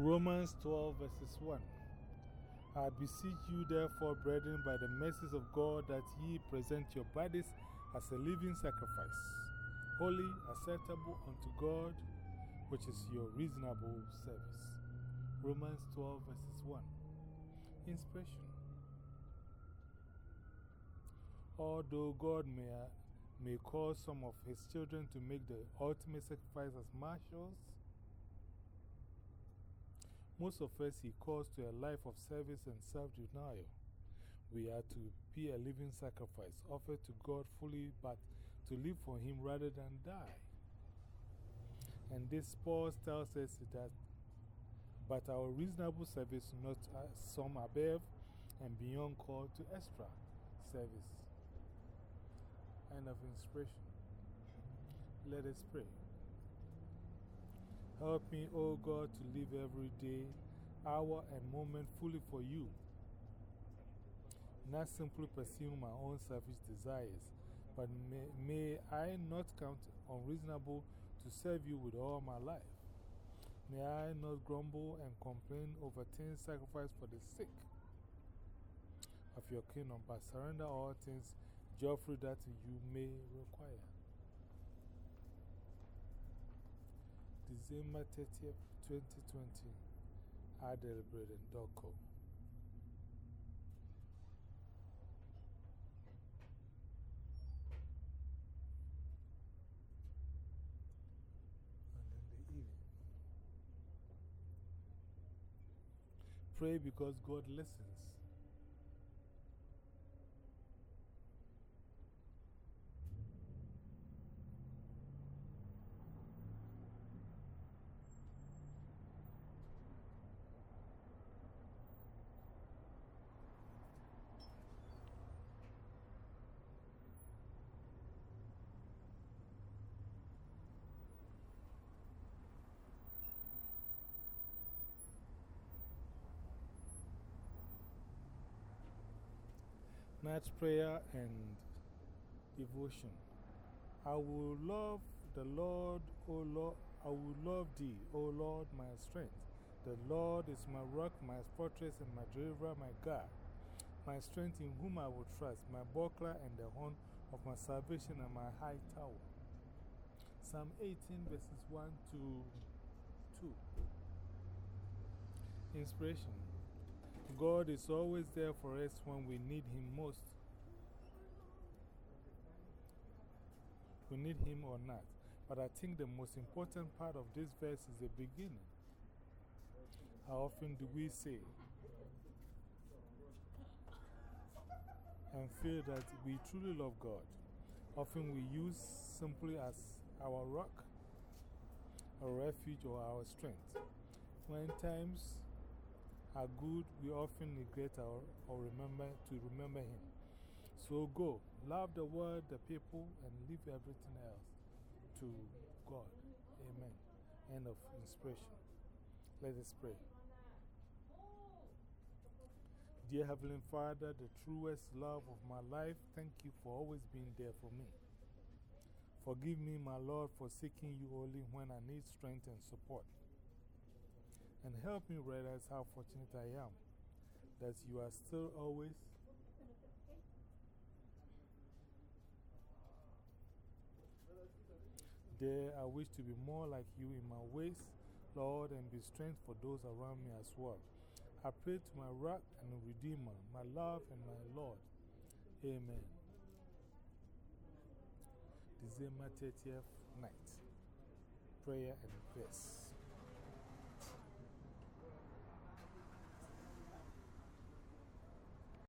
Romans 12, verses 1. I beseech you, therefore, brethren, by the mercies of God, that ye present your bodies as a living sacrifice, holy, acceptable unto God, which is your reasonable service. Romans 12, verses 1. Inspiration. Although God may, may cause some of his children to make the ultimate sacrifice as marshals, most of us He calls to a life of service and self denial. We are to be a living sacrifice, offered to God fully, but to live for Him rather than die. And this Paul tells us that, but our reasonable service, not uh, some above and beyond call to extra service. End of inspiration. Let us pray. Help me, O God, to live every day, hour, and moment fully for you, not simply pursuing my own selfish desires, but may, may I not count unreasonable to serve you with all my life. May I not grumble and complain over things sacrificed for the sake of your kingdom, but surrender all things joyfully that you may require. December 30th, 2020, adelbraden.com. And in evening, pray because God listens. Night prayer and devotion. I will love the Lord, O Lord. I will love thee, O Lord, my strength. The Lord is my rock, my fortress, and my deliverer, my God. My strength in whom I will trust, my buckler and the horn of my salvation and my high tower. Psalm 18, verses 1 to 2. Inspiration. God is always there for us when we need Him most. We need Him or not. But I think the most important part of this verse is the beginning. How often do we say and feel that we truly love God? Often we use simply as our rock, our refuge, or our strength. When times are good, we often neglect our, or remember to remember Him. So go, love the world, the people, and leave everything else to God. Amen. End of inspiration. Let us pray. Dear Heavenly Father, the truest love of my life, thank you for always being there for me. Forgive me, my Lord, for seeking you only when I need strength and support and help me realize how fortunate I am that you are still always there. I wish to be more like you in my ways, Lord, and be strength for those around me as well. I pray to my rock and redeemer, my love and my Lord. Amen. December 30th night. Prayer and verse.